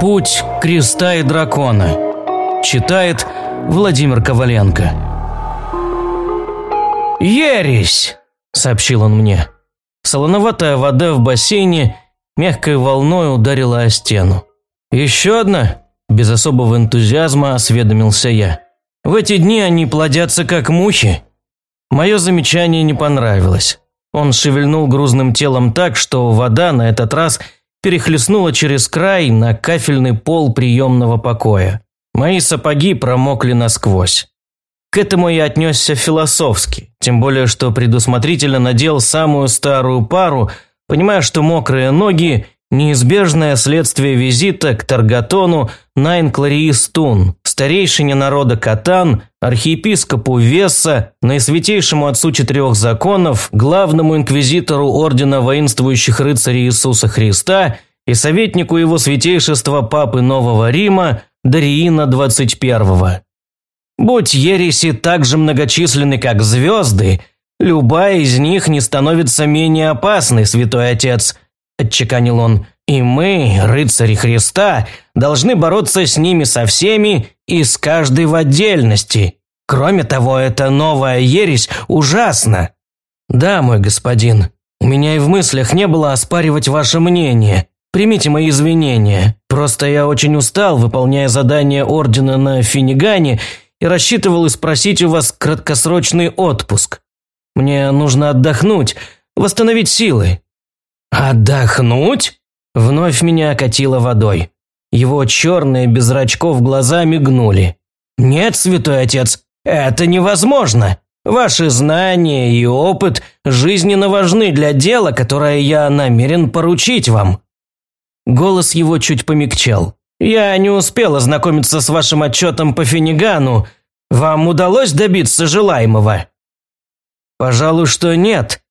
Путь креста и дракона. Читает Владимир Коваленко. «Ересь!» – сообщил он мне. Солоноватая вода в бассейне мягкой волной ударила о стену. «Еще одна?» – без особого энтузиазма осведомился я. «В эти дни они плодятся как мухи». Мое замечание не понравилось. Он шевельнул грузным телом так, что вода на этот раз перехлестнула через край на кафельный пол приемного покоя. Мои сапоги промокли насквозь. К этому я отнесся философски, тем более что предусмотрительно надел самую старую пару, понимая, что мокрые ноги – неизбежное следствие визита к Таргатону Найн Клариистун, старейшине народа Катан, архиепископу Весса, наисвятейшему отцу четырех законов, главному инквизитору Ордена воинствующих рыцарей Иисуса Христа и советнику его святейшества Папы Нового Рима Дариина XXI. Будь ереси так же многочисленны, как звезды, любая из них не становится менее опасной, святой отец, отчеканил он. И мы, рыцари Христа, должны бороться с ними со всеми и с каждой в отдельности. Кроме того, эта новая ересь ужасна. Да, мой господин, у меня и в мыслях не было оспаривать ваше мнение. Примите мои извинения. Просто я очень устал, выполняя задание ордена на Финигане и рассчитывал и спросить у вас краткосрочный отпуск. Мне нужно отдохнуть, восстановить силы». «Отдохнуть?» Вновь меня окатило водой. Его черные без зрачков глаза мигнули. «Нет, святой отец, это невозможно. Ваши знания и опыт жизненно важны для дела, которое я намерен поручить вам». Голос его чуть помягчал. «Я не успел ознакомиться с вашим отчетом по Финигану. Вам удалось добиться желаемого?» «Пожалуй, что нет.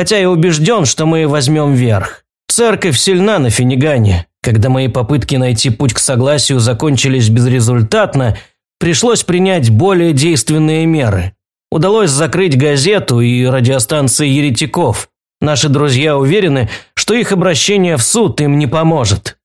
Хотя я убежден, что мы возьмем верх. Церковь сильна на Финигане. Когда мои попытки найти путь к согласию закончились безрезультатно, пришлось принять более действенные меры. Удалось закрыть газету и радиостанции еретиков. Наши друзья уверены, что их обращение в суд им не поможет.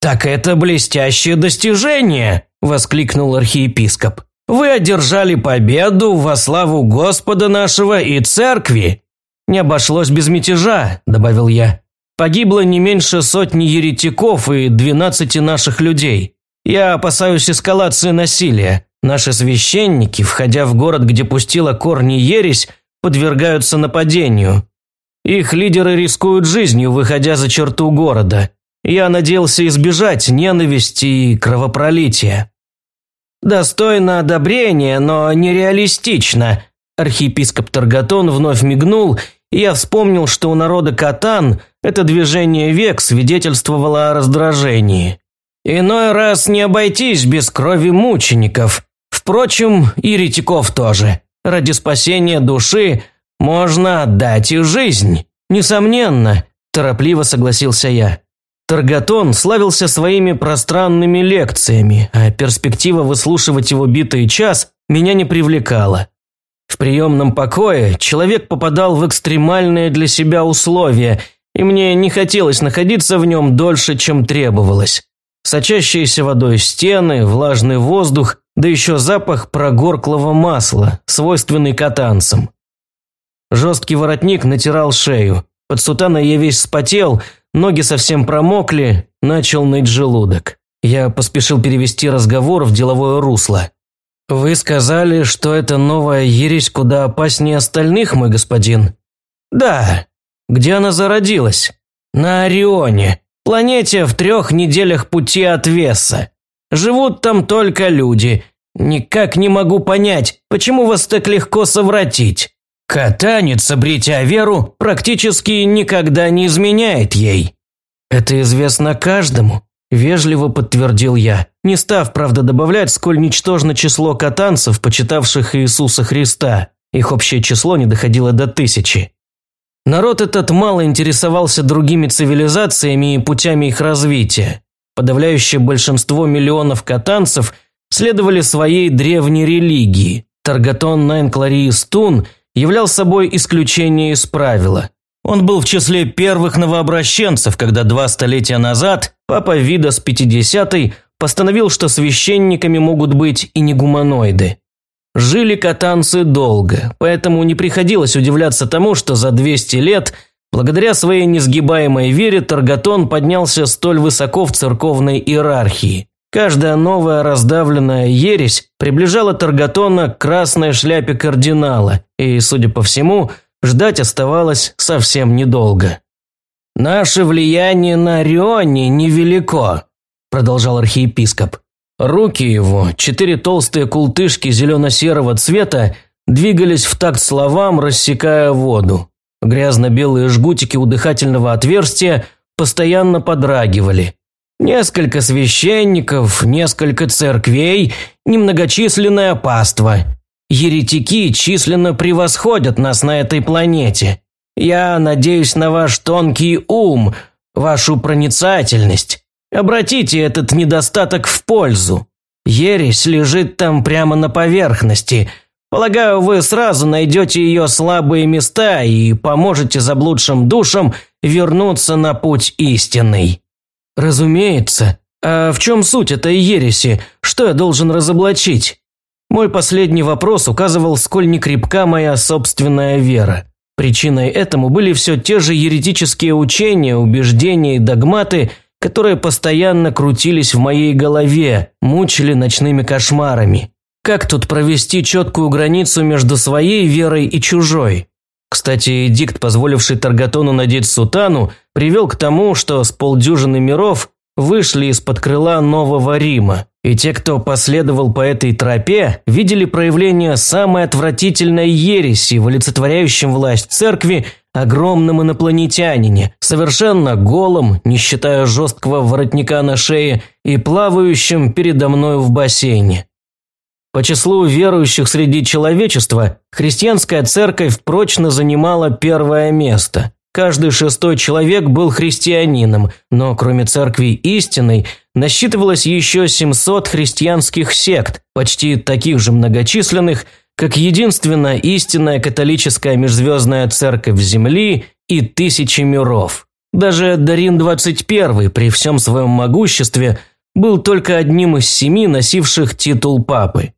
«Так это блестящее достижение!» – воскликнул архиепископ. «Вы одержали победу во славу Господа нашего и церкви!» «Не обошлось без мятежа», – добавил я. «Погибло не меньше сотни еретиков и двенадцати наших людей. Я опасаюсь эскалации насилия. Наши священники, входя в город, где пустила корни ересь, подвергаются нападению. Их лидеры рискуют жизнью, выходя за черту города. Я надеялся избежать ненависти и кровопролития. Достойно одобрения, но нереалистично. Архиепископ Таргатон вновь мигнул, и я вспомнил, что у народа Катан это движение век свидетельствовало о раздражении. Иной раз не обойтись без крови мучеников. Впрочем, и ретиков тоже. Ради спасения души можно отдать и жизнь. Несомненно, торопливо согласился я. Таргатон славился своими пространными лекциями, а перспектива выслушивать его битый час меня не привлекала. В приемном покое человек попадал в экстремальные для себя условия, и мне не хотелось находиться в нем дольше, чем требовалось. Сочащиеся водой стены, влажный воздух, да еще запах прогорклого масла, свойственный катанцам. Жесткий воротник натирал шею. Под сутаной я весь спотел, ноги совсем промокли, начал ныть желудок. Я поспешил перевести разговор в деловое русло. «Вы сказали, что эта новая ересь куда опаснее остальных, мой господин?» «Да. Где она зародилась?» «На Орионе, планете в трех неделях пути от Веса. Живут там только люди. Никак не могу понять, почему вас так легко совратить. Катанец, обретя веру, практически никогда не изменяет ей. Это известно каждому, вежливо подтвердил я, не став, правда, добавлять, сколь ничтожно число катанцев, почитавших Иисуса Христа. Их общее число не доходило до тысячи. Народ этот мало интересовался другими цивилизациями и путями их развития. Подавляющее большинство миллионов катанцев следовали своей древней религии. Таргатон Найнклариистун – являл собой исключение из правила. Он был в числе первых новообращенцев, когда два столетия назад папа Видас 50 постановил, что священниками могут быть и не гуманоиды. Жили катанцы долго, поэтому не приходилось удивляться тому, что за 200 лет, благодаря своей несгибаемой вере, Таргатон поднялся столь высоко в церковной иерархии. Каждая новая раздавленная ересь приближала Таргатона к красной шляпе кардинала, и, судя по всему, ждать оставалось совсем недолго. «Наше влияние на Рионе невелико», – продолжал архиепископ. Руки его, четыре толстые култышки зелено-серого цвета, двигались в такт словам, рассекая воду. Грязно-белые жгутики у дыхательного отверстия постоянно подрагивали. Несколько священников, несколько церквей, немногочисленное паство. Еретики численно превосходят нас на этой планете. Я надеюсь на ваш тонкий ум, вашу проницательность. Обратите этот недостаток в пользу. Ересь лежит там прямо на поверхности. Полагаю, вы сразу найдете ее слабые места и поможете заблудшим душам вернуться на путь истинный. Разумеется. А в чем суть этой ереси? Что я должен разоблачить? Мой последний вопрос указывал, сколь некрепка моя собственная вера. Причиной этому были все те же еретические учения, убеждения и догматы – которые постоянно крутились в моей голове, мучили ночными кошмарами. Как тут провести четкую границу между своей верой и чужой? Кстати, дикт, позволивший Таргатону надеть сутану, привел к тому, что с полдюжины миров вышли из-под крыла Нового Рима, и те, кто последовал по этой тропе, видели проявление самой отвратительной ереси, в олицетворяющем власть церкви огромном инопланетянине, совершенно голым, не считая жесткого воротника на шее, и плавающим передо мною в бассейне. По числу верующих среди человечества, христианская церковь прочно занимала первое место. Каждый шестой человек был христианином, но кроме церкви истинной насчитывалось еще 700 христианских сект, почти таких же многочисленных, как единственная истинная католическая межзвездная церковь Земли и тысячи миров. Даже Дарин-21 при всем своем могуществе был только одним из семи носивших титул папы.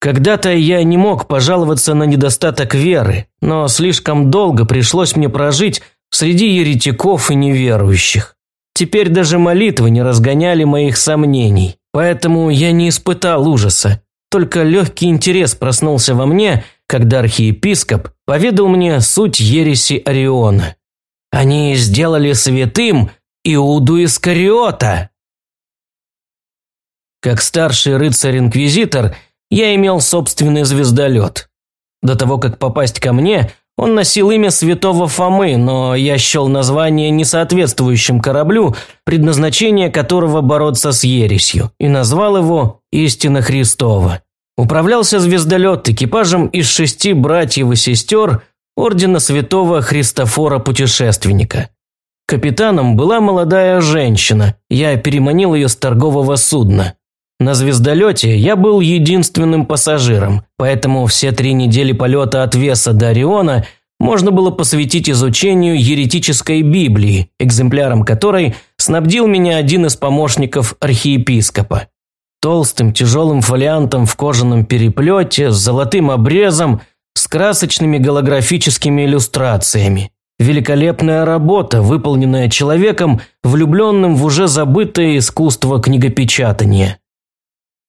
Когда-то я не мог пожаловаться на недостаток веры, но слишком долго пришлось мне прожить среди еретиков и неверующих. Теперь даже молитвы не разгоняли моих сомнений, поэтому я не испытал ужаса, только легкий интерес проснулся во мне, когда архиепископ поведал мне суть ереси Ориона. Они сделали святым Иуду Искариота. Как старший рыцарь-инквизитор, я имел собственный звездолет. До того, как попасть ко мне, он носил имя святого Фомы, но я счел название несоответствующим кораблю, предназначение которого бороться с ересью, и назвал его «Истина Христова». Управлялся звездолет экипажем из шести братьев и сестер ордена святого Христофора Путешественника. Капитаном была молодая женщина, я переманил ее с торгового судна. На звездолете я был единственным пассажиром, поэтому все три недели полета от Веса до Ориона можно было посвятить изучению еретической Библии, экземпляром которой снабдил меня один из помощников архиепископа. Толстым тяжелым фолиантом в кожаном переплете, с золотым обрезом, с красочными голографическими иллюстрациями. Великолепная работа, выполненная человеком, влюбленным в уже забытое искусство книгопечатания.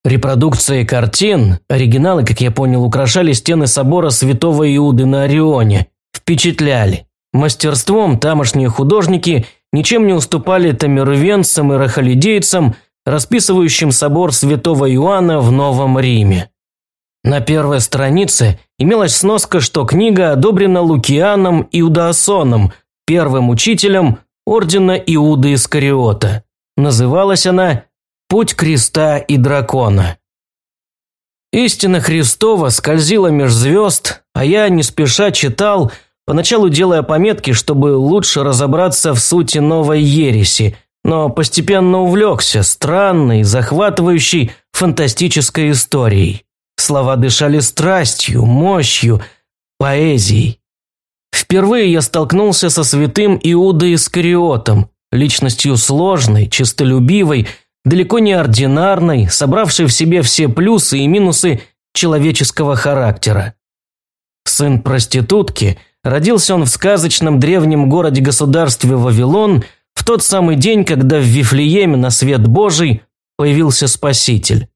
Репродукции картин, оригиналы, как я понял, украшали стены собора святого Иуды на Орионе, впечатляли. Мастерством тамошние художники ничем не уступали тамервенцам и рахалидейцам, расписывающим собор святого Иоанна в Новом Риме. На первой странице имелась сноска, что книга одобрена Лукианом Иудаасоном, первым учителем ордена Иуды Искариота. Называлась она Путь креста и дракона. Истина Христова скользила меж звезд, а я не спеша читал, поначалу делая пометки, чтобы лучше разобраться в сути новой ереси, но постепенно увлекся странной, захватывающей, фантастической историей. Слова дышали страстью, мощью, поэзией. Впервые я столкнулся со святым Иудой Искариотом, личностью сложной, честолюбивой, далеко не ординарной, собравшей в себе все плюсы и минусы человеческого характера. Сын проститутки, родился он в сказочном древнем городе-государстве Вавилон в тот самый день, когда в Вифлееме на свет Божий появился Спаситель.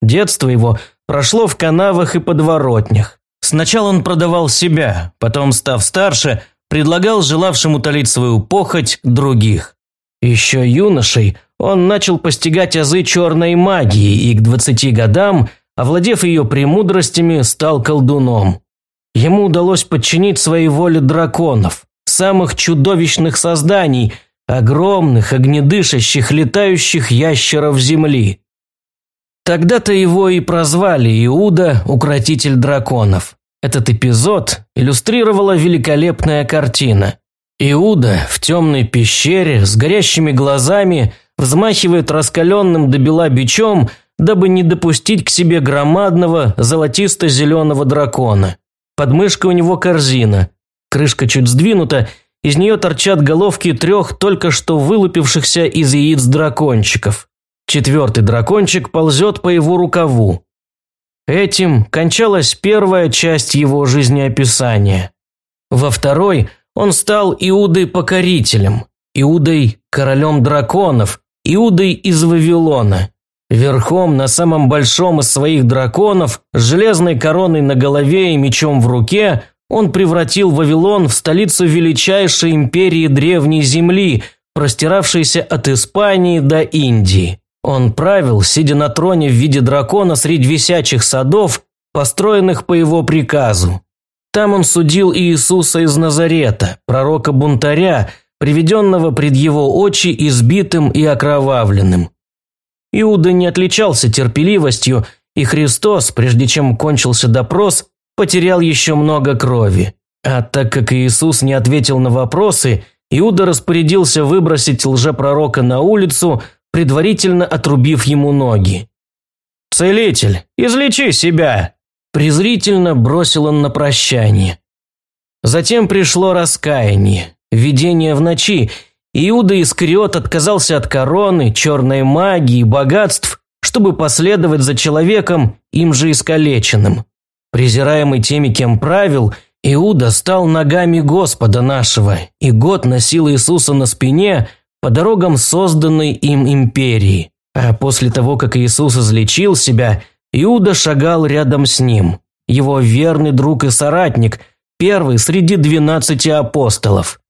Детство его прошло в канавах и подворотнях. Сначала он продавал себя, потом, став старше, предлагал желавшим утолить свою похоть других. Еще юношей он начал постигать азы черной магии и к двадцати годам, овладев ее премудростями, стал колдуном. Ему удалось подчинить своей воле драконов, самых чудовищных созданий, огромных, огнедышащих, летающих ящеров земли. Тогда-то его и прозвали Иуда, укротитель драконов. Этот эпизод иллюстрировала великолепная картина. Иуда в темной пещере с горящими глазами взмахивает раскаленным до бела бичом, дабы не допустить к себе громадного золотисто-зеленого дракона. Под мышкой у него корзина. Крышка чуть сдвинута, из нее торчат головки трех только что вылупившихся из яиц дракончиков. Четвертый дракончик ползет по его рукаву. Этим кончалась первая часть его жизнеописания. Во второй он стал Иудой-покорителем, Иудой – королем драконов, Иудой из Вавилона. Верхом на самом большом из своих драконов, с железной короной на голове и мечом в руке, он превратил Вавилон в столицу величайшей империи Древней Земли, простиравшейся от Испании до Индии. Он правил, сидя на троне в виде дракона среди висячих садов, построенных по его приказу. Там он судил Иисуса из Назарета, пророка-бунтаря, приведенного пред его очи избитым и окровавленным. Иуда не отличался терпеливостью, и Христос, прежде чем кончился допрос, потерял еще много крови. А так как Иисус не ответил на вопросы, Иуда распорядился выбросить лжепророка на улицу, предварительно отрубив ему ноги. «Целитель, излечи себя!» Презрительно бросил он на прощание. Затем пришло раскаяние, видение в ночи. Иуда Искариот отказался от короны, черной магии, богатств, чтобы последовать за человеком, им же искалеченным. Презираемый теми, кем правил, Иуда стал ногами Господа нашего, и год носил Иисуса на спине – по дорогам созданной им империи. А после того, как Иисус излечил себя, Иуда шагал рядом с ним. Его верный друг и соратник, первый среди двенадцати апостолов.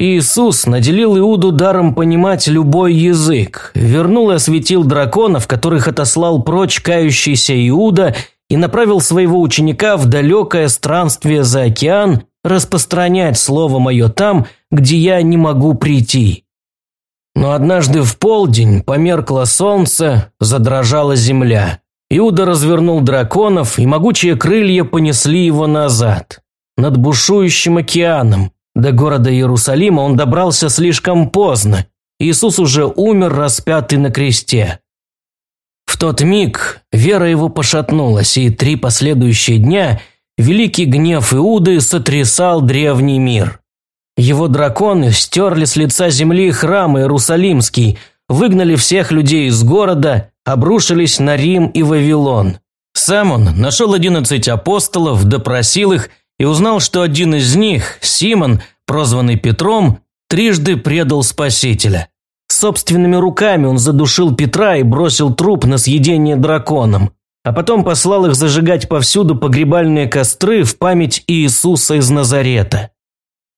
Иисус наделил Иуду даром понимать любой язык, вернул и осветил драконов, которых отослал прочь кающийся Иуда и направил своего ученика в далекое странствие за океан распространять слово мое там, где я не могу прийти. Но однажды в полдень померкло солнце, задрожала земля. Иуда развернул драконов, и могучие крылья понесли его назад. Над бушующим океаном. До города Иерусалима он добрался слишком поздно. Иисус уже умер, распятый на кресте. В тот миг вера его пошатнулась, и три последующие дня великий гнев Иуды сотрясал древний мир. Его драконы стерли с лица земли храм Иерусалимский, выгнали всех людей из города, обрушились на Рим и Вавилон. Сам он нашел одиннадцать апостолов, допросил их и узнал, что один из них, Симон, прозванный Петром, трижды предал Спасителя. Собственными руками он задушил Петра и бросил труп на съедение драконом, а потом послал их зажигать повсюду погребальные костры в память Иисуса из Назарета.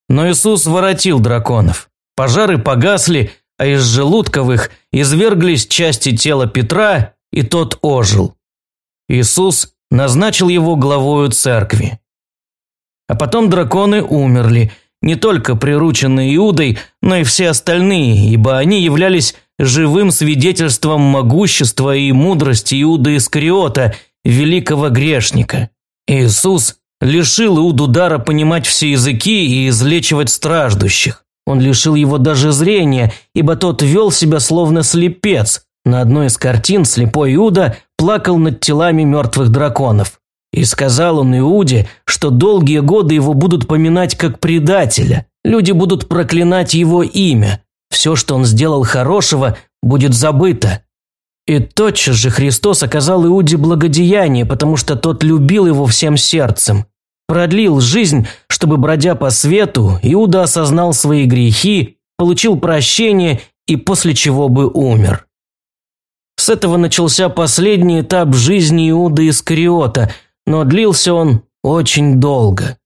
Но Иисус воротил драконов. Пожары погасли, а из желудковых изверглись части тела Петра, и тот ожил. Иисус назначил его главою церкви. А потом драконы умерли, не только прирученные Иудой, но и все остальные, ибо они являлись живым свидетельством могущества и мудрости Иуда Искариота, великого грешника. Иисус Лишил Иуду дара понимать все языки и излечивать страждущих. Он лишил его даже зрения, ибо тот вел себя словно слепец. На одной из картин слепой Иуда плакал над телами мертвых драконов. И сказал он Иуде, что долгие годы его будут поминать как предателя. Люди будут проклинать его имя. все, что он сделал хорошего, будет забыто. И тотчас же Христос оказал Иуде благодеяние, потому что тот любил его всем сердцем. Продлил жизнь, чтобы, бродя по свету, Иуда осознал свои грехи, получил прощение и после чего бы умер. С этого начался последний этап жизни Иуда Искариота, но длился он очень долго.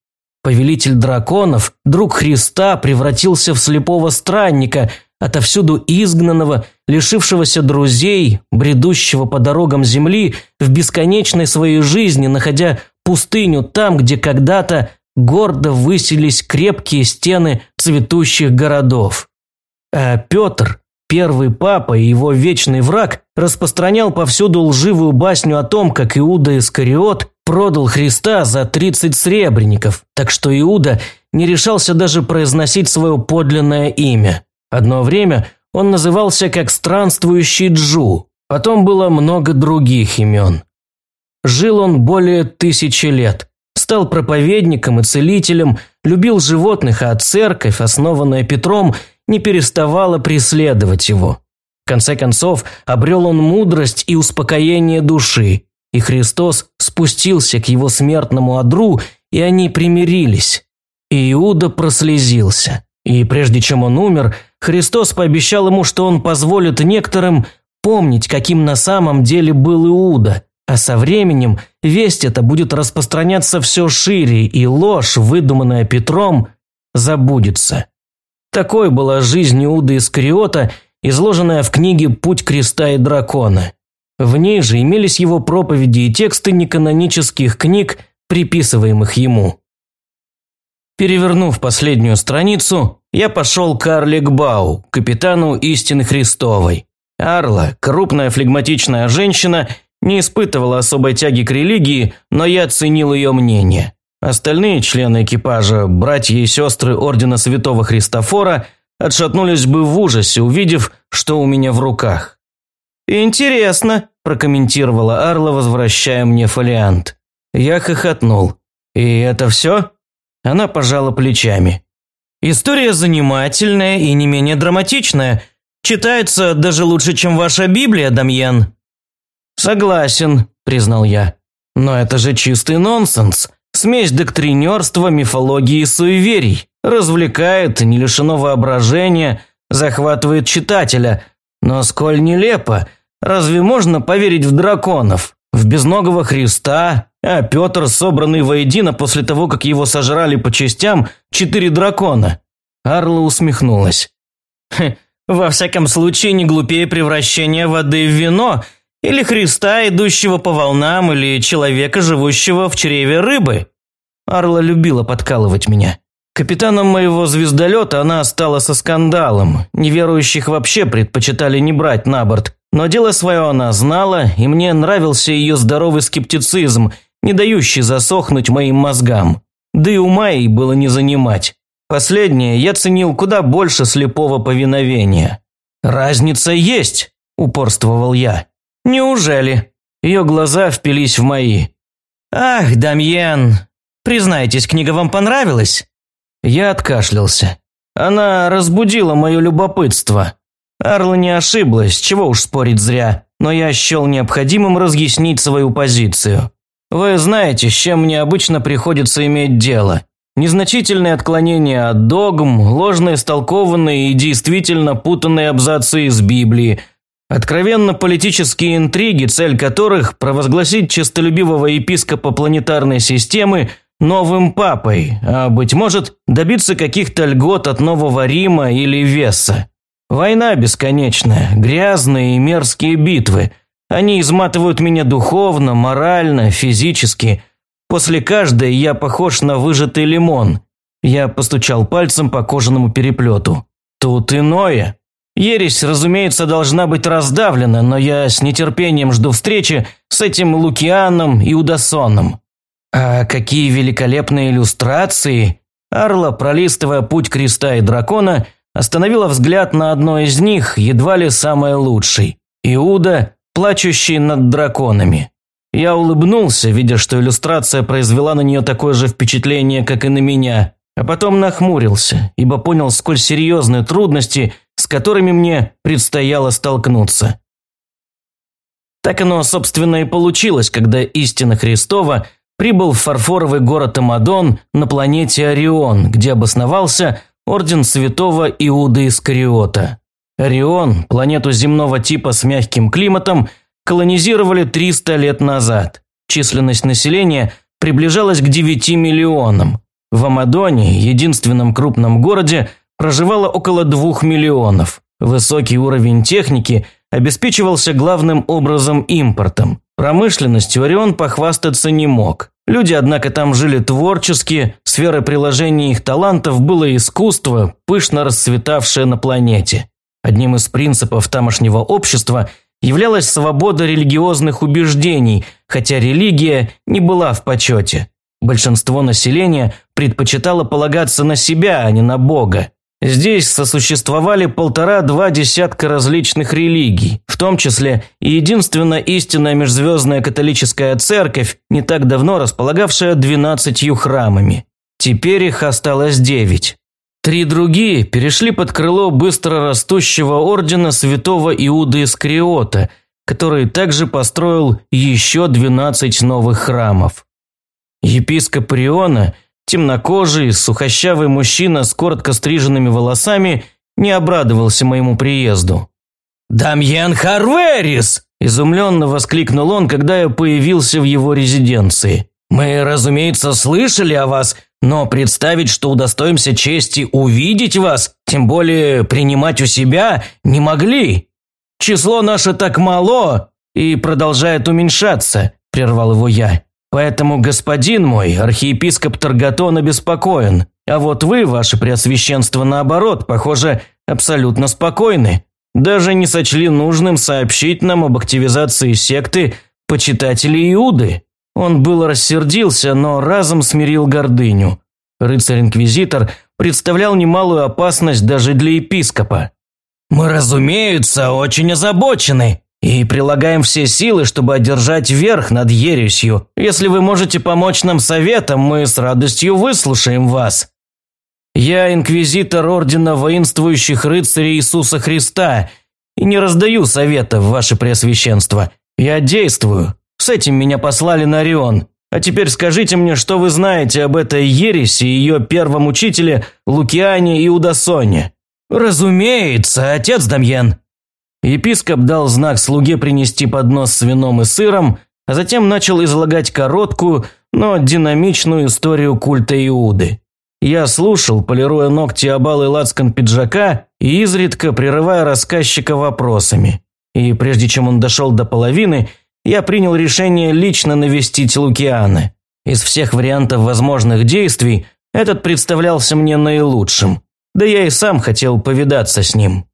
Повелитель драконов, друг Христа, превратился в слепого странника, отовсюду изгнанного, лишившегося друзей, бредущего по дорогам земли, в бесконечной своей жизни, находя пустыню там, где когда-то гордо высились крепкие стены цветущих городов. А Петр, первый папа и его вечный враг, распространял повсюду лживую басню о том, как Иуда Искариот продал Христа за 30 сребреников, так что Иуда не решался даже произносить свое подлинное имя. Одно время он назывался как странствующий Джу, потом было много других имен. Жил он более тысячи лет, стал проповедником и целителем, любил животных, а церковь, основанная Петром, не переставала преследовать его. В конце концов, обрел он мудрость и успокоение души, и Христос спустился к его смертному одру, и они примирились. И Иуда прослезился. И прежде чем он умер, Христос пообещал ему, что он позволит некоторым помнить, каким на самом деле был Иуда, а со временем весть эта будет распространяться все шире, и ложь, выдуманная Петром, забудется. Такой была жизнь Иуды Искариота, изложенная в книге «Путь креста и дракона». В ней же имелись его проповеди и тексты неканонических книг, приписываемых ему. Перевернув последнюю страницу, я пошел к Арле Гбау, капитану истины Христовой. Арла, крупная флегматичная женщина, не испытывала особой тяги к религии, но я ценил ее мнение. Остальные члены экипажа, братья и сестры Ордена Святого Христофора, отшатнулись бы в ужасе, увидев, что у меня в руках. «Интересно», – прокомментировала Арла, возвращая мне фолиант. Я хохотнул. «И это все?» Она пожала плечами. «История занимательная и не менее драматичная. Читается даже лучше, чем ваша Библия, Дамьен». «Согласен», – признал я. «Но это же чистый нонсенс. Смесь доктринерства, мифологии и суеверий. Развлекает, не лишено воображения, захватывает читателя. Но сколь нелепо. Разве можно поверить в драконов? В безногого Христа, а Петр, собранный воедино после того, как его сожрали по частям, четыре дракона. Арла усмехнулась. «Во всяком случае, не глупее превращения воды в вино, или Христа, идущего по волнам, или человека, живущего в чреве рыбы». Арла любила подкалывать меня. Капитаном моего звездолета она стала со скандалом. Неверующих вообще предпочитали не брать на борт. Но дело свое она знала, и мне нравился ее здоровый скептицизм, не дающий засохнуть моим мозгам. Да и ума ей было не занимать. Последнее я ценил куда больше слепого повиновения. «Разница есть», – упорствовал я. «Неужели?» Ее глаза впились в мои. «Ах, Дамьен, признайтесь, книга вам понравилась?» Я откашлялся. Она разбудила мое любопытство. Арла не ошиблась, чего уж спорить зря, но я счел необходимым разъяснить свою позицию. Вы знаете, с чем мне обычно приходится иметь дело. Незначительные отклонения от догм, ложно истолкованные и действительно путанные абзацы из Библии, откровенно политические интриги, цель которых – провозгласить честолюбивого епископа планетарной системы новым папой, а, быть может, добиться каких-то льгот от Нового Рима или Веса. Война бесконечная, грязные и мерзкие битвы. Они изматывают меня духовно, морально, физически. После каждой я похож на выжатый лимон. Я постучал пальцем по кожаному переплету. Тут иное. Ересь, разумеется, должна быть раздавлена, но я с нетерпением жду встречи с этим Лукианом и Удасоном. А какие великолепные иллюстрации! Арла, пролистывая путь креста и дракона, остановила взгляд на одной из них, едва ли самой лучшей. Иуда, плачущий над драконами. Я улыбнулся, видя, что иллюстрация произвела на нее такое же впечатление, как и на меня, а потом нахмурился, ибо понял, сколь серьезны трудности, с которыми мне предстояло столкнуться. Так оно, собственно, и получилось, когда истина Христова прибыл в фарфоровый город Амадон на планете Орион, где обосновался орден святого Иуда Искариота. Орион, планету земного типа с мягким климатом, колонизировали 300 лет назад. Численность населения приближалась к 9 миллионам. В Амадоне, единственном крупном городе, проживало около 2 миллионов. Высокий уровень техники обеспечивался главным образом импортом. Промышленностью Орион похвастаться не мог. Люди, однако, там жили творчески, сферой приложения их талантов было искусство, пышно расцветавшее на планете. Одним из принципов тамошнего общества являлась свобода религиозных убеждений, хотя религия не была в почете. Большинство населения предпочитало полагаться на себя, а не на Бога. Здесь сосуществовали полтора-два десятка различных религий, в том числе и единственная истинная межзвездная католическая церковь, не так давно располагавшая двенадцатью храмами. Теперь их осталось девять. Три другие перешли под крыло быстро растущего ордена святого Иуда Искариота, который также построил еще двенадцать новых храмов. Епископ Риона – Темнокожий, сухощавый мужчина с коротко стриженными волосами не обрадовался моему приезду. «Дамьен Харверис!» – изумленно воскликнул он, когда я появился в его резиденции. «Мы, разумеется, слышали о вас, но представить, что удостоимся чести увидеть вас, тем более принимать у себя, не могли. Число наше так мало и продолжает уменьшаться», – прервал его я. Поэтому господин мой, архиепископ Таргатон, обеспокоен. А вот вы, ваше преосвященство, наоборот, похоже, абсолютно спокойны. Даже не сочли нужным сообщить нам об активизации секты почитателей Иуды. Он был рассердился, но разом смирил гордыню. Рыцарь-инквизитор представлял немалую опасность даже для епископа. «Мы, разумеется, очень озабочены», и прилагаем все силы, чтобы одержать верх над ересью. Если вы можете помочь нам советом, мы с радостью выслушаем вас. Я инквизитор Ордена Воинствующих Рыцарей Иисуса Христа и не раздаю советов, ваше Преосвященство. Я действую. С этим меня послали на Орион. А теперь скажите мне, что вы знаете об этой ереси и ее первом учителе Лукиане и Удасоне?» «Разумеется, отец Дамьен», Епископ дал знак слуге принести поднос с вином и сыром, а затем начал излагать короткую, но динамичную историю культа Иуды. Я слушал, полируя ногти обалы лацкан пиджака и изредка прерывая рассказчика вопросами. И прежде чем он дошел до половины, я принял решение лично навестить Лукиана. Из всех вариантов возможных действий этот представлялся мне наилучшим. Да я и сам хотел повидаться с ним.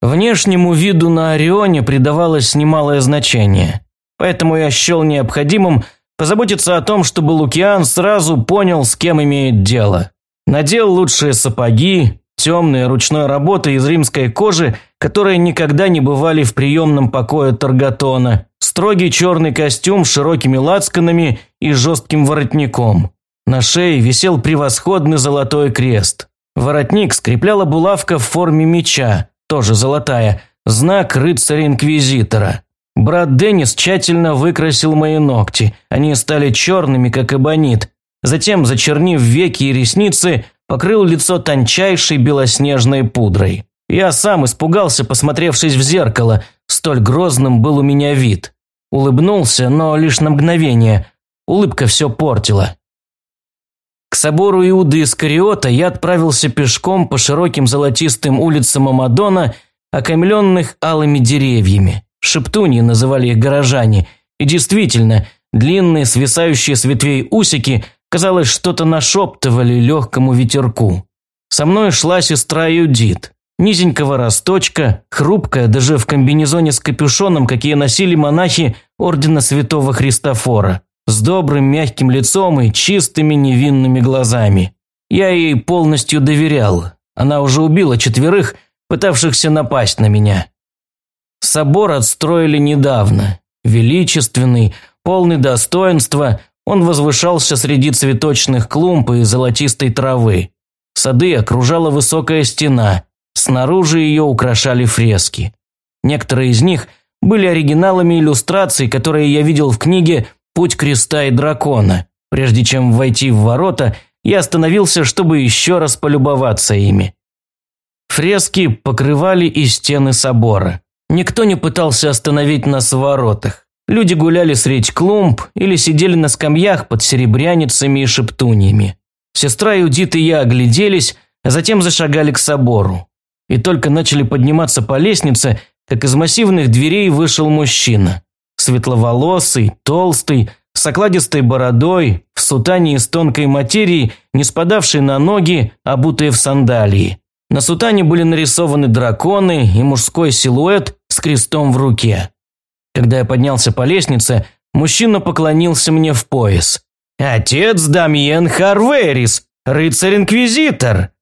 Внешнему виду на Орионе придавалось немалое значение, поэтому я счел необходимым позаботиться о том, чтобы Лукиан сразу понял, с кем имеет дело. Надел лучшие сапоги, темные ручной работы из римской кожи, которые никогда не бывали в приемном покое Таргатона, строгий черный костюм с широкими лацканами и жестким воротником. На шее висел превосходный золотой крест. Воротник скрепляла булавка в форме меча, тоже золотая, знак рыцаря-инквизитора. Брат Деннис тщательно выкрасил мои ногти, они стали черными, как эбонит. Затем, зачернив веки и ресницы, покрыл лицо тончайшей белоснежной пудрой. Я сам испугался, посмотревшись в зеркало, столь грозным был у меня вид. Улыбнулся, но лишь на мгновение. Улыбка все портила. К собору Иуды Искариота я отправился пешком по широким золотистым улицам Амадона, окаймленных алыми деревьями. Шептуньи называли их горожане. И действительно, длинные свисающие с ветвей усики, казалось, что-то нашептывали легкому ветерку. Со мной шла сестра Юдит. Низенького росточка, хрупкая, даже в комбинезоне с капюшоном, какие носили монахи Ордена Святого Христофора с добрым мягким лицом и чистыми невинными глазами. Я ей полностью доверял. Она уже убила четверых, пытавшихся напасть на меня. Собор отстроили недавно. Величественный, полный достоинства, он возвышался среди цветочных клумб и золотистой травы. Сады окружала высокая стена, снаружи ее украшали фрески. Некоторые из них были оригиналами иллюстраций, которые я видел в книге «Путь креста и дракона». Прежде чем войти в ворота, я остановился, чтобы еще раз полюбоваться ими. Фрески покрывали и стены собора. Никто не пытался остановить нас в воротах. Люди гуляли средь клумб или сидели на скамьях под серебряницами и шептуньями. Сестра Юдит и я огляделись, а затем зашагали к собору. И только начали подниматься по лестнице, как из массивных дверей вышел мужчина. Светловолосый, толстый, с окладистой бородой, в сутане из тонкой материи, не спадавшей на ноги, обутые в сандалии. На сутане были нарисованы драконы и мужской силуэт с крестом в руке. Когда я поднялся по лестнице, мужчина поклонился мне в пояс. «Отец Дамьен Харверис, рыцарь-инквизитор!»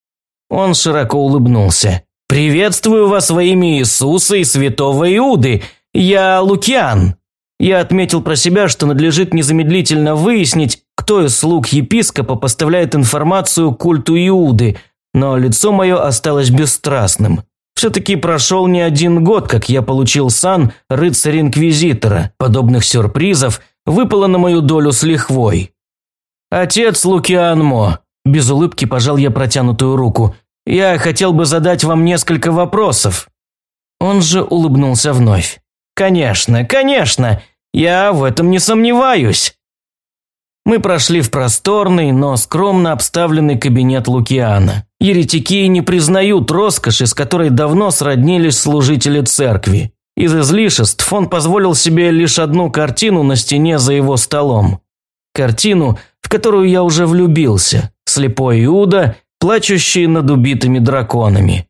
Он широко улыбнулся. «Приветствую вас во имя Иисуса и святого Иуды. Я Лукиан». Я отметил про себя, что надлежит незамедлительно выяснить, кто из слуг епископа поставляет информацию культу Иуды, но лицо мое осталось бесстрастным. Все-таки прошел не один год, как я получил сан рыцаря-инквизитора. Подобных сюрпризов выпало на мою долю с лихвой. «Отец Лукиан Мо», – без улыбки пожал я протянутую руку, – «я хотел бы задать вам несколько вопросов». Он же улыбнулся вновь. «Конечно, конечно, я в этом не сомневаюсь». Мы прошли в просторный, но скромно обставленный кабинет Лукиана. Еретики не признают роскоши, с которой давно сроднились служители церкви. Из излишеств он позволил себе лишь одну картину на стене за его столом. Картину, в которую я уже влюбился. Слепой Иуда, плачущий над убитыми драконами.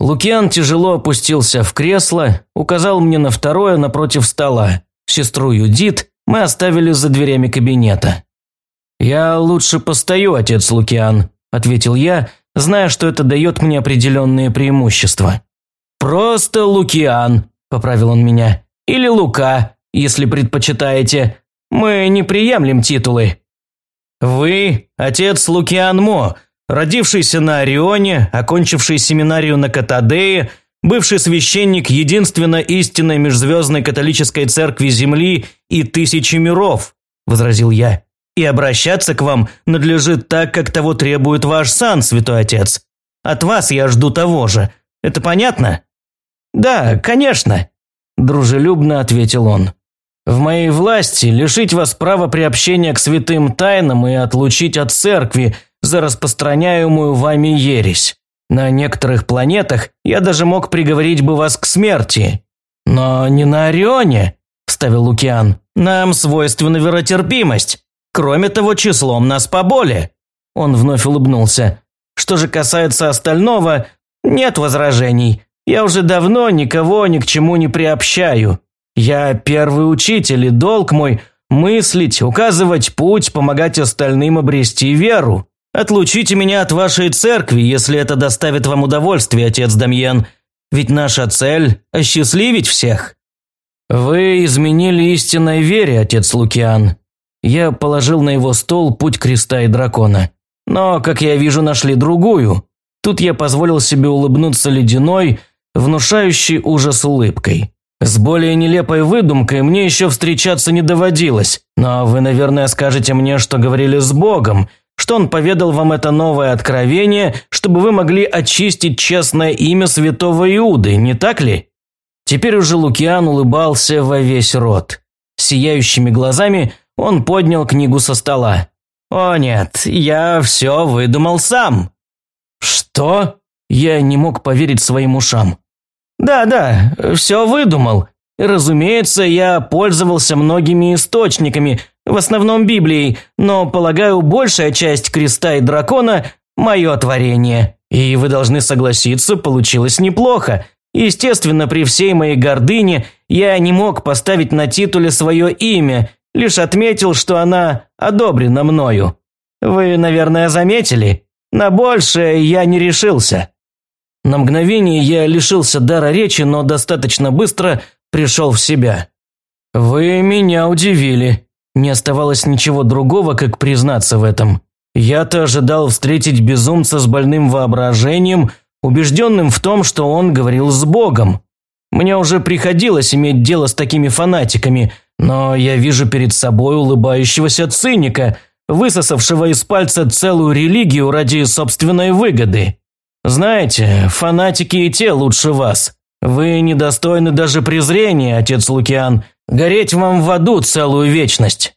Лукиан тяжело опустился в кресло, указал мне на второе напротив стола. Сестру Юдит мы оставили за дверями кабинета. «Я лучше постою, отец Лукиан», – ответил я, зная, что это дает мне определенные преимущества. «Просто Лукиан», – поправил он меня. «Или Лука, если предпочитаете. Мы не приемлем титулы». «Вы – отец Лукиан Мо, родившийся на Орионе, окончивший семинарию на Катадее – бывший священник единственно истинной межзвездной католической церкви Земли и тысячи миров», – возразил я. «И обращаться к вам надлежит так, как того требует ваш сан, святой отец. От вас я жду того же. Это понятно?» «Да, конечно», – дружелюбно ответил он. «В моей власти лишить вас права приобщения к святым тайнам и отлучить от церкви за распространяемую вами ересь. На некоторых планетах я даже мог приговорить бы вас к смерти. Но не на Орионе, вставил Лукиан. Нам свойственна веротерпимость. Кроме того, числом нас поболее. Он вновь улыбнулся. Что же касается остального, нет возражений. Я уже давно никого ни к чему не приобщаю. Я первый учитель, и долг мой – мыслить, указывать путь, помогать остальным обрести веру. Отлучите меня от вашей церкви, если это доставит вам удовольствие, отец Дамьен. Ведь наша цель – осчастливить всех». «Вы изменили истинной вере, отец Лукиан». Я положил на его стол путь креста и дракона. Но, как я вижу, нашли другую. Тут я позволил себе улыбнуться ледяной, внушающей ужас улыбкой. С более нелепой выдумкой мне еще встречаться не доводилось, но вы, наверное, скажете мне, что говорили с Богом – что он поведал вам это новое откровение, чтобы вы могли очистить честное имя святого Иуды, не так ли? Теперь уже Лукиан улыбался во весь рот. Сияющими глазами он поднял книгу со стола. «О нет, я все выдумал сам». «Что?» Я не мог поверить своим ушам. «Да-да, все выдумал. Разумеется, я пользовался многими источниками, в основном Библией, но, полагаю, большая часть креста и дракона – мое творение. И вы должны согласиться, получилось неплохо. Естественно, при всей моей гордыне я не мог поставить на титуле свое имя, лишь отметил, что она одобрена мною. Вы, наверное, заметили? На большее я не решился. На мгновение я лишился дара речи, но достаточно быстро пришел в себя. «Вы меня удивили», не оставалось ничего другого, как признаться в этом. Я-то ожидал встретить безумца с больным воображением, убежденным в том, что он говорил с Богом. Мне уже приходилось иметь дело с такими фанатиками, но я вижу перед собой улыбающегося циника, высосавшего из пальца целую религию ради собственной выгоды. Знаете, фанатики и те лучше вас. Вы недостойны даже презрения, отец Лукиан. Гореть вам в аду целую вечность.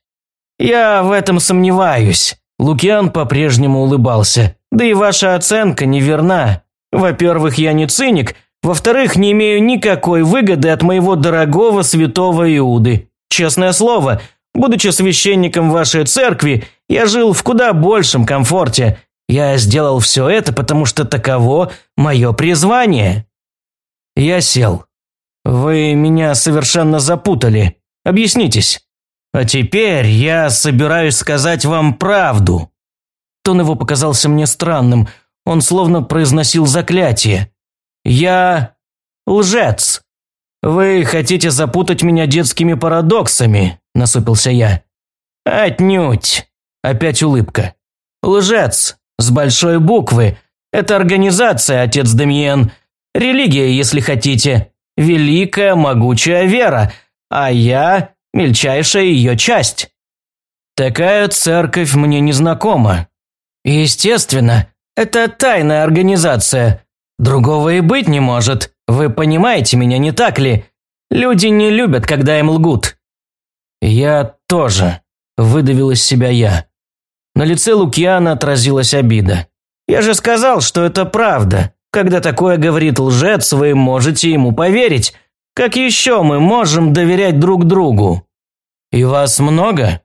Я в этом сомневаюсь. Лукиан по-прежнему улыбался. Да и ваша оценка неверна. Во-первых, я не циник, во-вторых, не имею никакой выгоды от моего дорогого святого Иуды. Честное слово, будучи священником вашей церкви, я жил в куда большем комфорте. Я сделал все это, потому что таково мое призвание. Я сел. Вы меня совершенно запутали. Объяснитесь. А теперь я собираюсь сказать вам правду. Тон его показался мне странным. Он словно произносил заклятие. Я лжец. Вы хотите запутать меня детскими парадоксами, насупился я. Отнюдь. Опять улыбка. Лжец. С большой буквы. Это организация, отец Демьен. Религия, если хотите. Великая, могучая вера. А я – мельчайшая ее часть. Такая церковь мне не знакома. Естественно, это тайная организация. Другого и быть не может. Вы понимаете меня, не так ли? Люди не любят, когда им лгут. Я тоже, выдавил из себя я. На лице Лукьяна отразилась обида. Я же сказал, что это правда. Когда такое говорит лжец, вы можете ему поверить. Как еще мы можем доверять друг другу? И вас много?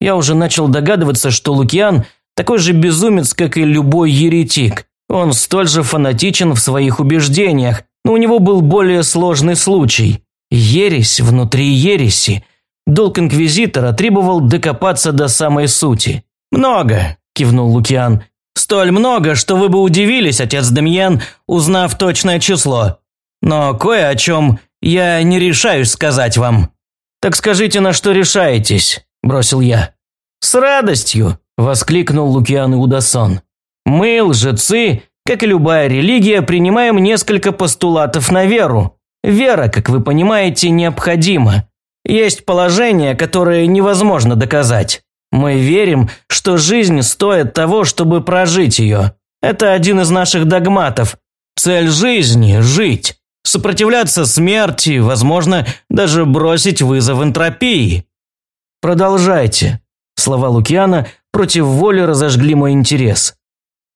Я уже начал догадываться, что Лукьян такой же безумец, как и любой еретик. Он столь же фанатичен в своих убеждениях, но у него был более сложный случай. Ересь внутри ереси. Долг инквизитора требовал докопаться до самой сути. «Много», – кивнул Лукиан. «Столь много, что вы бы удивились, отец Демьян, узнав точное число. Но кое о чем я не решаюсь сказать вам». «Так скажите, на что решаетесь?» – бросил я. «С радостью!» – воскликнул Лукиан Иудасон. Мы, лжецы, как и любая религия, принимаем несколько постулатов на веру. Вера, как вы понимаете, необходима. Есть положения, которые невозможно доказать. Мы верим, что жизнь стоит того, чтобы прожить ее. Это один из наших догматов. Цель жизни – жить. Сопротивляться смерти, возможно, даже бросить вызов энтропии. Продолжайте. Слова Лукиана против воли разожгли мой интерес.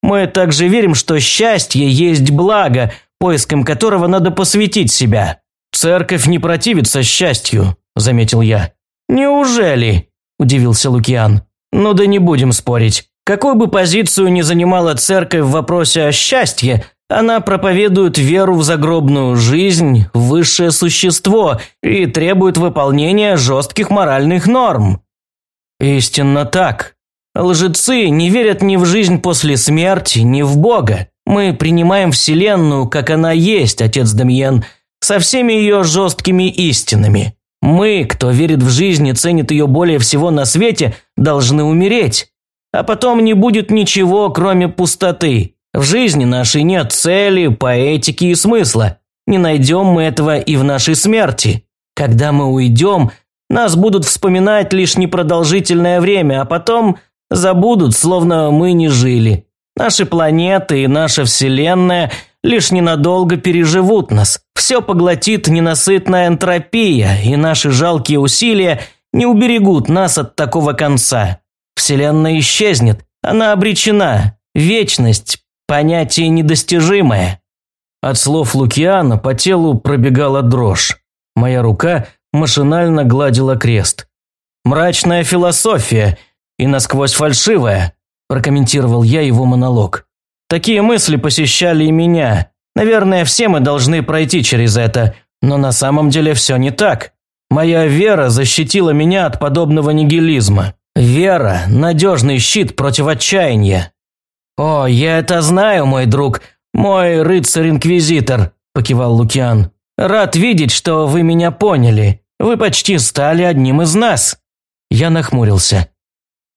Мы также верим, что счастье есть благо, поиском которого надо посвятить себя. Церковь не противится счастью, заметил я. Неужели? Удивился Лукиан. Ну да не будем спорить. Какую бы позицию ни занимала церковь в вопросе о счастье, она проповедует веру в загробную жизнь, высшее существо и требует выполнения жестких моральных норм. Истинно так, Лжецы не верят ни в жизнь после смерти, ни в Бога. Мы принимаем Вселенную, как она есть, отец Дамьен, со всеми ее жесткими истинами. Мы, кто верит в жизнь и ценит ее более всего на свете, должны умереть. А потом не будет ничего, кроме пустоты. В жизни нашей нет цели, поэтики и смысла. Не найдем мы этого и в нашей смерти. Когда мы уйдем, нас будут вспоминать лишь непродолжительное время, а потом – Забудут, словно мы не жили. Наши планеты и наша Вселенная лишь ненадолго переживут нас. Все поглотит ненасытная энтропия, и наши жалкие усилия не уберегут нас от такого конца. Вселенная исчезнет, она обречена. Вечность – понятие недостижимое. От слов Лукиана по телу пробегала дрожь. Моя рука машинально гладила крест. Мрачная философия – и насквозь фальшивая», – прокомментировал я его монолог. «Такие мысли посещали и меня. Наверное, все мы должны пройти через это, но на самом деле все не так. Моя вера защитила меня от подобного нигилизма. Вера – надежный щит против отчаяния». «О, я это знаю, мой друг, мой рыцарь-инквизитор», – покивал Лукиан. «Рад видеть, что вы меня поняли. Вы почти стали одним из нас». Я нахмурился.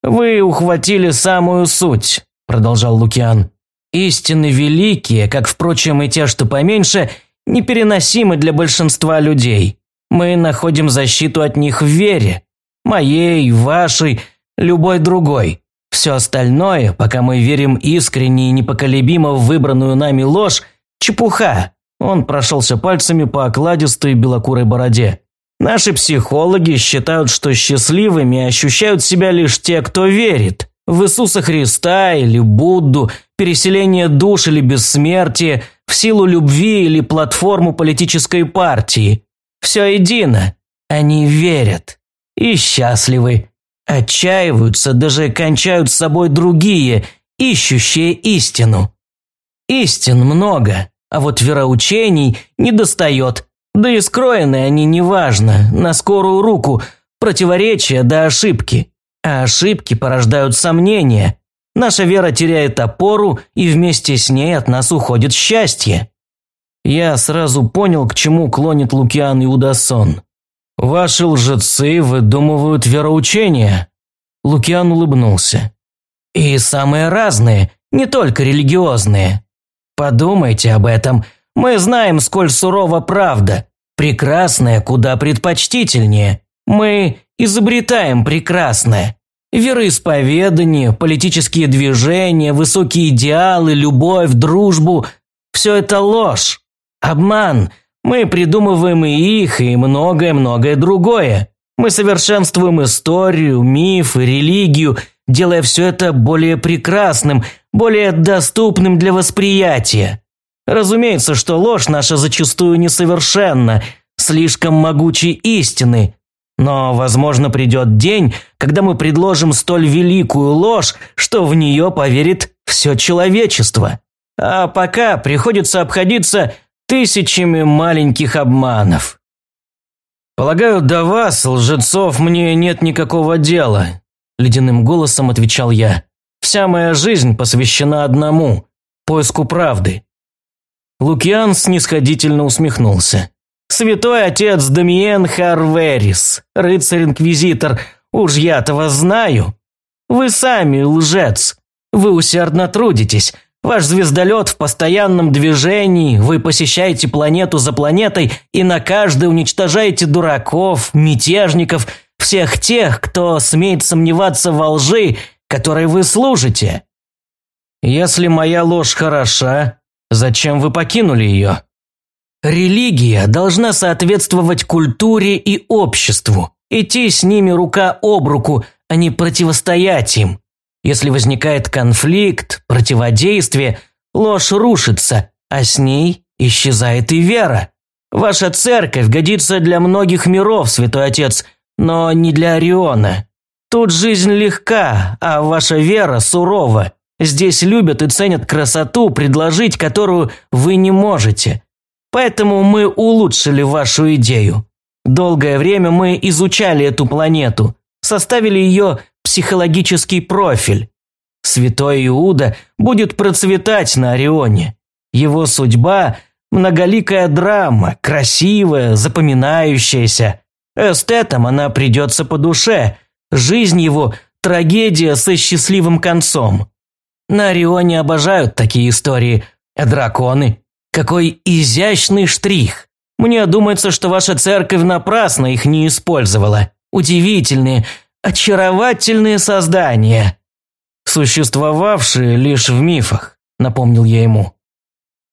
«Вы ухватили самую суть», – продолжал Лукиан. «Истины великие, как, впрочем, и те, что поменьше, непереносимы для большинства людей. Мы находим защиту от них в вере. Моей, вашей, любой другой. Все остальное, пока мы верим искренне и непоколебимо в выбранную нами ложь, чепуха». Он прошелся пальцами по окладистой белокурой бороде. Наши психологи считают, что счастливыми ощущают себя лишь те, кто верит. В Иисуса Христа или Будду, переселение душ или бессмертие, в силу любви или платформу политической партии. Все едино. Они верят. И счастливы. Отчаиваются, даже кончают с собой другие, ищущие истину. Истин много, а вот вероучений недостает – да и скроены они неважно, на скорую руку, противоречия до ошибки. А ошибки порождают сомнения. Наша вера теряет опору, и вместе с ней от нас уходит счастье. Я сразу понял, к чему клонит Лукиан Иудасон. «Ваши лжецы выдумывают вероучения». Лукиан улыбнулся. «И самые разные, не только религиозные. Подумайте об этом – мы знаем, сколь сурова правда. Прекрасное куда предпочтительнее. Мы изобретаем прекрасное. Вероисповедание, политические движения, высокие идеалы, любовь, дружбу – все это ложь, обман. Мы придумываем и их, и многое-многое другое. Мы совершенствуем историю, мифы, религию, делая все это более прекрасным, более доступным для восприятия. Разумеется, что ложь наша зачастую несовершенна, слишком могучей истины. Но, возможно, придет день, когда мы предложим столь великую ложь, что в нее поверит все человечество. А пока приходится обходиться тысячами маленьких обманов. «Полагаю, до вас, лжецов, мне нет никакого дела», – ледяным голосом отвечал я. «Вся моя жизнь посвящена одному – поиску правды. Лукиан снисходительно усмехнулся. «Святой отец Дамиен Харверис, рыцарь-инквизитор, уж я-то вас знаю. Вы сами лжец. Вы усердно трудитесь. Ваш звездолет в постоянном движении, вы посещаете планету за планетой и на каждой уничтожаете дураков, мятежников, всех тех, кто смеет сомневаться во лжи, которой вы служите. Если моя ложь хороша, Зачем вы покинули ее? Религия должна соответствовать культуре и обществу, идти с ними рука об руку, а не противостоять им. Если возникает конфликт, противодействие, ложь рушится, а с ней исчезает и вера. Ваша церковь годится для многих миров, святой отец, но не для Ориона. Тут жизнь легка, а ваша вера сурова. Здесь любят и ценят красоту, предложить которую вы не можете. Поэтому мы улучшили вашу идею. Долгое время мы изучали эту планету, составили ее психологический профиль. Святой Иуда будет процветать на Орионе. Его судьба – многоликая драма, красивая, запоминающаяся. Эстетам она придется по душе. Жизнь его – трагедия со счастливым концом. На Орионе обожают такие истории. А драконы? Какой изящный штрих. Мне думается, что ваша церковь напрасно их не использовала. Удивительные, очаровательные создания. Существовавшие лишь в мифах, напомнил я ему.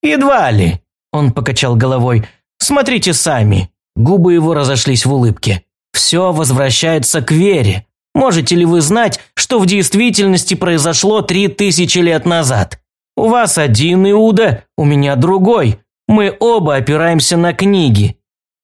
Едва ли, он покачал головой. Смотрите сами. Губы его разошлись в улыбке. Все возвращается к вере. Можете ли вы знать, что в действительности произошло три тысячи лет назад? У вас один Иуда, у меня другой. Мы оба опираемся на книги.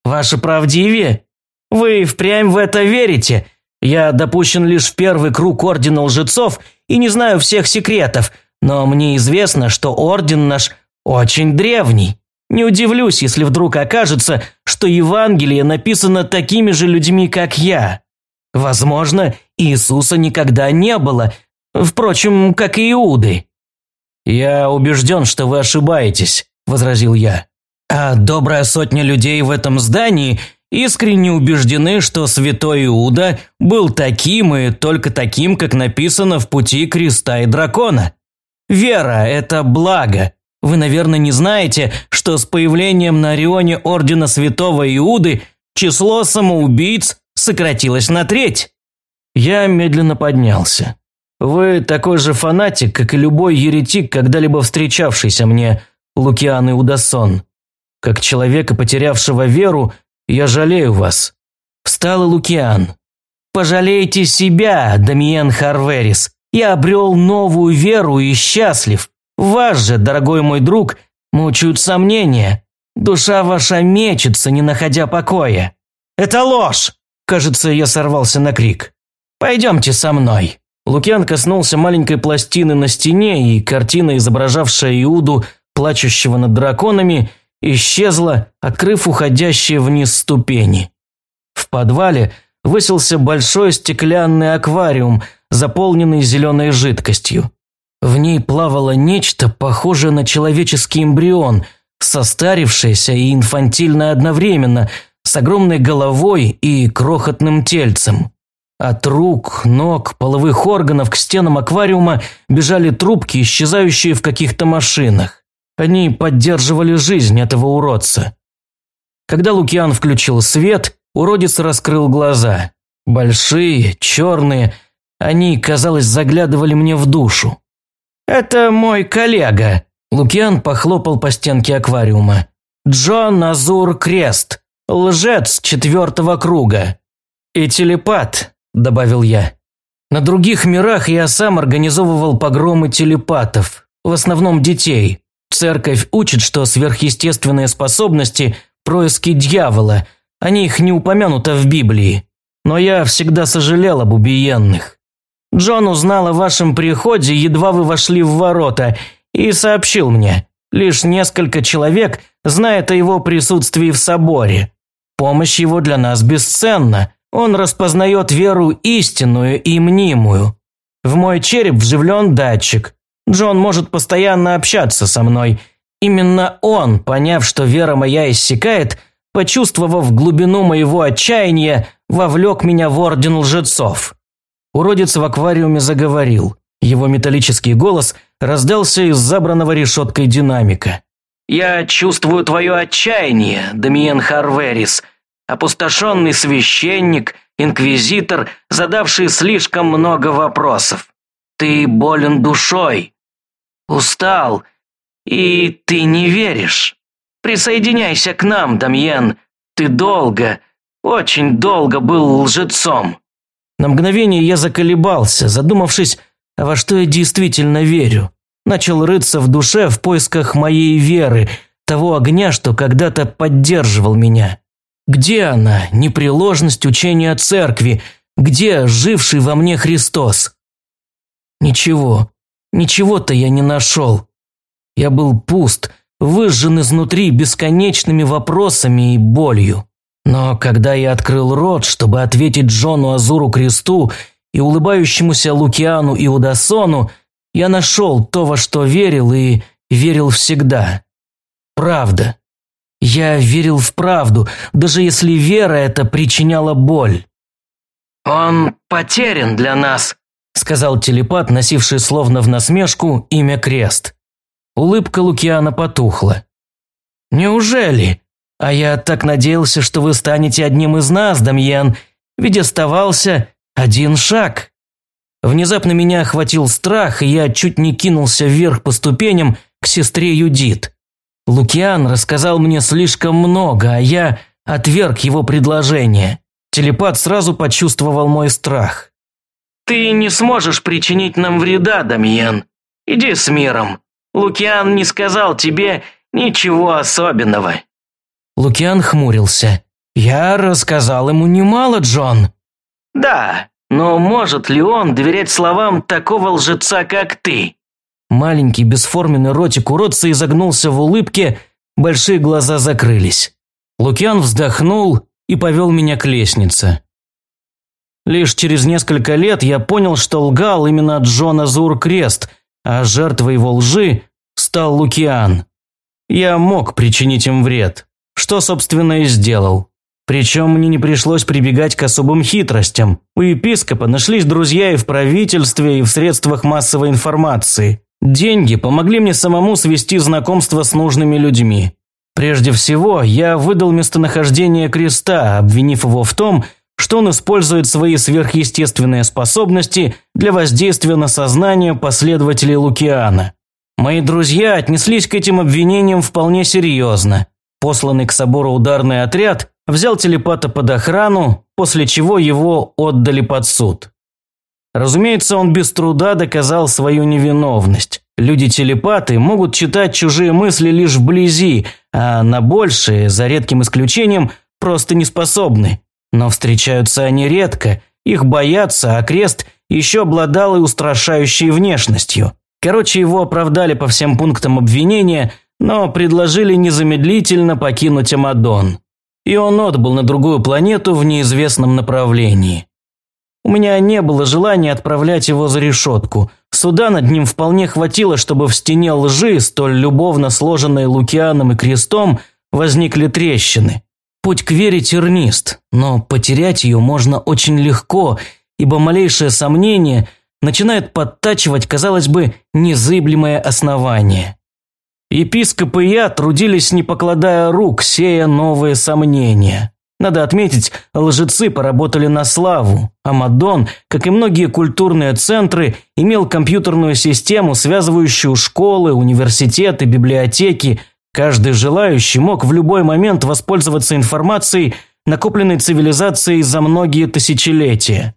Ваше правдивее? Вы впрямь в это верите? Я допущен лишь в первый круг Ордена Лжецов и не знаю всех секретов, но мне известно, что Орден наш очень древний. Не удивлюсь, если вдруг окажется, что Евангелие написано такими же людьми, как я. Возможно, Иисуса никогда не было, впрочем, как и Иуды. «Я убежден, что вы ошибаетесь», – возразил я. «А добрая сотня людей в этом здании искренне убеждены, что святой Иуда был таким и только таким, как написано в пути креста и дракона. Вера – это благо. Вы, наверное, не знаете, что с появлением на Орионе Ордена Святого Иуды число самоубийц сократилось на треть. Я медленно поднялся. Вы такой же фанатик, как и любой еретик, когда-либо встречавшийся мне, Лукиан Иудасон. Как человека, потерявшего веру, я жалею вас. Встал и Лукиан. Пожалейте себя, Дамиен Харверис. Я обрел новую веру и счастлив. Вас же, дорогой мой друг, мучают сомнения. Душа ваша мечется, не находя покоя. Это ложь! Кажется, я сорвался на крик. Пойдемте со мной. Лукьян коснулся маленькой пластины на стене, и картина, изображавшая Иуду, плачущего над драконами, исчезла, открыв уходящие вниз ступени. В подвале высился большой стеклянный аквариум, заполненный зеленой жидкостью. В ней плавало нечто, похожее на человеческий эмбрион, состарившееся и инфантильно одновременно, с огромной головой и крохотным тельцем. От рук, ног, половых органов к стенам аквариума бежали трубки, исчезающие в каких-то машинах. Они поддерживали жизнь этого уродца. Когда Лукиан включил свет, уродец раскрыл глаза. Большие, черные, они, казалось, заглядывали мне в душу. «Это мой коллега», – Лукиан похлопал по стенке аквариума. «Джон Азур Крест, лжец четвертого круга. И телепат, добавил я. На других мирах я сам организовывал погромы телепатов, в основном детей. Церковь учит, что сверхъестественные способности – происки дьявола, о них не упомянуто в Библии. Но я всегда сожалел об убиенных. Джон узнал о вашем приходе, едва вы вошли в ворота, и сообщил мне. Лишь несколько человек знает о его присутствии в соборе. Помощь его для нас бесценна. Он распознает веру истинную и мнимую. В мой череп вживлен датчик. Джон может постоянно общаться со мной. Именно он, поняв, что вера моя иссякает, почувствовав глубину моего отчаяния, вовлек меня в орден лжецов. Уродец в аквариуме заговорил. Его металлический голос раздался из забранного решеткой динамика. «Я чувствую твое отчаяние, Дамиен Харверис», опустошенный священник, инквизитор, задавший слишком много вопросов. Ты болен душой, устал, и ты не веришь. Присоединяйся к нам, Дамьен. Ты долго, очень долго был лжецом. На мгновение я заколебался, задумавшись, а во что я действительно верю. Начал рыться в душе в поисках моей веры, того огня, что когда-то поддерживал меня. Где она, непреложность учения церкви? Где живший во мне Христос? Ничего, ничего-то я не нашел. Я был пуст, выжжен изнутри бесконечными вопросами и болью. Но когда я открыл рот, чтобы ответить Джону Азуру Кресту и улыбающемуся Лукиану и Удасону, я нашел то, во что верил и верил всегда. Правда. Я верил в правду, даже если вера эта причиняла боль. «Он потерян для нас», – сказал телепат, носивший словно в насмешку имя Крест. Улыбка Лукиана потухла. «Неужели? А я так надеялся, что вы станете одним из нас, Дамьен, ведь оставался один шаг». Внезапно меня охватил страх, и я чуть не кинулся вверх по ступеням к сестре Юдит. Лукиан рассказал мне слишком много, а я отверг его предложение. Телепат сразу почувствовал мой страх. «Ты не сможешь причинить нам вреда, Дамьен. Иди с миром. Лукиан не сказал тебе ничего особенного». Лукиан хмурился. «Я рассказал ему немало, Джон». «Да, но может ли он доверять словам такого лжеца, как ты?» Маленький бесформенный ротик уродца изогнулся в улыбке, большие глаза закрылись. Лукьян вздохнул и повел меня к лестнице. Лишь через несколько лет я понял, что лгал именно Джон Азур Крест, а жертвой его лжи стал Лукиан. Я мог причинить им вред, что, собственно, и сделал. Причем мне не пришлось прибегать к особым хитростям. У епископа нашлись друзья и в правительстве, и в средствах массовой информации. Деньги помогли мне самому свести знакомство с нужными людьми. Прежде всего, я выдал местонахождение креста, обвинив его в том, что он использует свои сверхъестественные способности для воздействия на сознание последователей Лукиана. Мои друзья отнеслись к этим обвинениям вполне серьезно. Посланный к собору ударный отряд взял телепата под охрану, после чего его отдали под суд. Разумеется, он без труда доказал свою невиновность. Люди-телепаты могут читать чужие мысли лишь вблизи, а на большее, за редким исключением, просто не способны. Но встречаются они редко, их боятся, а крест еще обладал и устрашающей внешностью. Короче, его оправдали по всем пунктам обвинения, но предложили незамедлительно покинуть Амадон. И он отбыл на другую планету в неизвестном направлении. У меня не было желания отправлять его за решетку. Суда над ним вполне хватило, чтобы в стене лжи, столь любовно сложенной Лукианом и крестом, возникли трещины. Путь к вере тернист, но потерять ее можно очень легко, ибо малейшее сомнение начинает подтачивать, казалось бы, незыблемое основание. Епископ и я трудились, не покладая рук, сея новые сомнения. Надо отметить, лжецы поработали на славу, а Мадон, как и многие культурные центры, имел компьютерную систему, связывающую школы, университеты, библиотеки. Каждый желающий мог в любой момент воспользоваться информацией, накопленной цивилизацией за многие тысячелетия.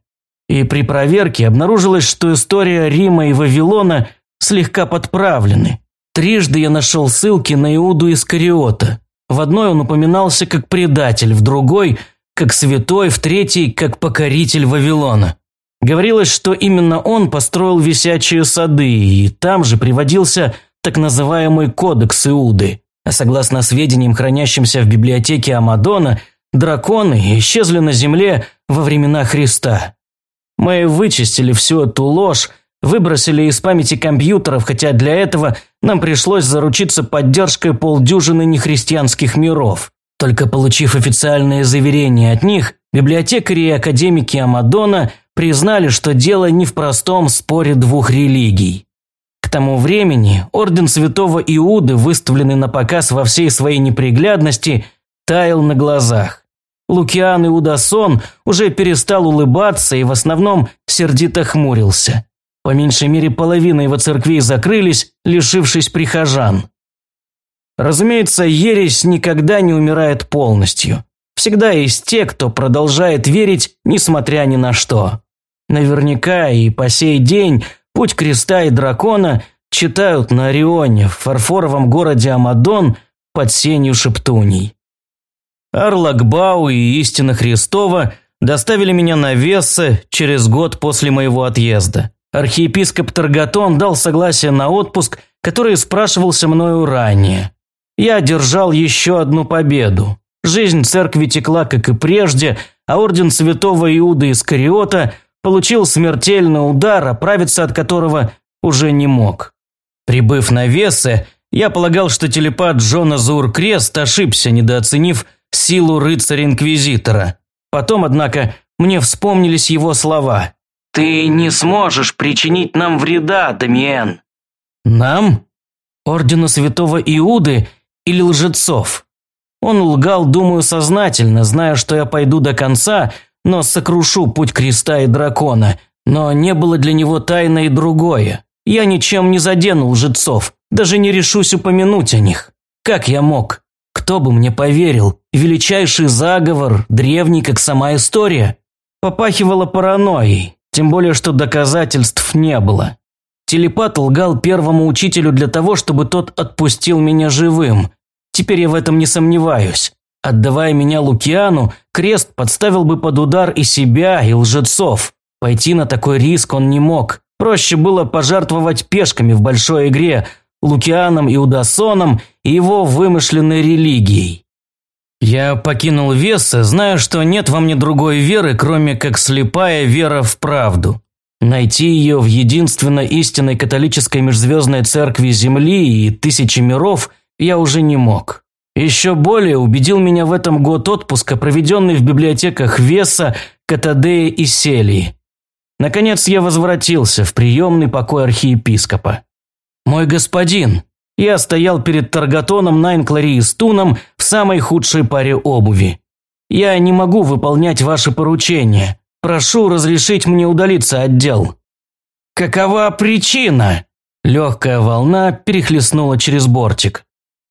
И при проверке обнаружилось, что история Рима и Вавилона слегка подправлены. Трижды я нашел ссылки на Иуду Искариота – в одной он упоминался как предатель, в другой – как святой, в третьей – как покоритель Вавилона. Говорилось, что именно он построил висячие сады, и там же приводился так называемый кодекс Иуды. А согласно сведениям, хранящимся в библиотеке Амадона, драконы исчезли на земле во времена Христа. Мы вычистили всю эту ложь, Выбросили из памяти компьютеров, хотя для этого нам пришлось заручиться поддержкой полдюжины нехристианских миров. Только получив официальное заверение от них, библиотекари и академики Амадона признали, что дело не в простом споре двух религий. К тому времени орден святого Иуды, выставленный на показ во всей своей неприглядности, таял на глазах. Лукиан Иудасон уже перестал улыбаться и в основном сердито хмурился. По меньшей мере половина его церквей закрылись, лишившись прихожан. Разумеется, ересь никогда не умирает полностью. Всегда есть те, кто продолжает верить, несмотря ни на что. Наверняка и по сей день путь креста и дракона читают на Орионе, в фарфоровом городе Амадон, под сенью шептуний. Арлакбау и Истина Христова доставили меня на Вессы через год после моего отъезда. Архиепископ Таргатон дал согласие на отпуск, который спрашивался мною ранее. Я держал еще одну победу. Жизнь церкви текла, как и прежде, а орден святого Иуда Искариота получил смертельный удар, оправиться от которого уже не мог. Прибыв на Весы, я полагал, что телепат Джона Зур-Крест ошибся, недооценив силу рыцаря-инквизитора. Потом, однако, мне вспомнились его слова – «Ты не сможешь причинить нам вреда, Дамиен». «Нам? Ордену Святого Иуды или лжецов?» Он лгал, думаю, сознательно, зная, что я пойду до конца, но сокрушу путь креста и дракона. Но не было для него тайно и другое. Я ничем не задену лжецов, даже не решусь упомянуть о них. Как я мог? Кто бы мне поверил? Величайший заговор, древний, как сама история. Попахивало паранойей, тем более, что доказательств не было. Телепат лгал первому учителю для того, чтобы тот отпустил меня живым. Теперь я в этом не сомневаюсь. Отдавая меня Лукиану, крест подставил бы под удар и себя, и лжецов. Пойти на такой риск он не мог. Проще было пожертвовать пешками в большой игре, Лукианом и Удасоном и его вымышленной религией. Я покинул Веса, зная, что нет во мне другой веры, кроме как слепая вера в правду. Найти ее в единственной истинной католической межзвездной церкви Земли и тысячи миров я уже не мог. Еще более убедил меня в этом год отпуска, проведенный в библиотеках Веса, Катадея и Селии. Наконец я возвратился в приемный покой архиепископа. «Мой господин, я стоял перед Таргатоном, Найнклари и Стуном в самой худшей паре обуви. Я не могу выполнять ваши поручения. Прошу разрешить мне удалиться от дел». «Какова причина?» Легкая волна перехлестнула через бортик.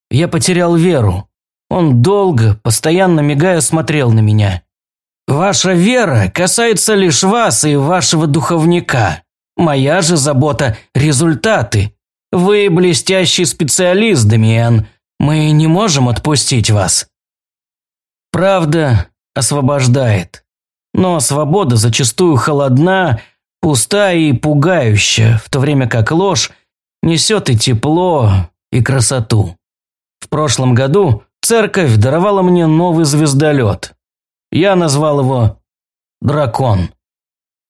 Я потерял веру. Он долго, постоянно мигая, смотрел на меня. «Ваша вера касается лишь вас и вашего духовника. Моя же забота – результаты. Вы блестящий специалист, Дамиен. Мы не можем отпустить вас». Правда освобождает. Но свобода зачастую холодна, пуста и пугающая, в то время как ложь несет и тепло, и красоту. В прошлом году церковь даровала мне новый звездолет. Я назвал его «Дракон».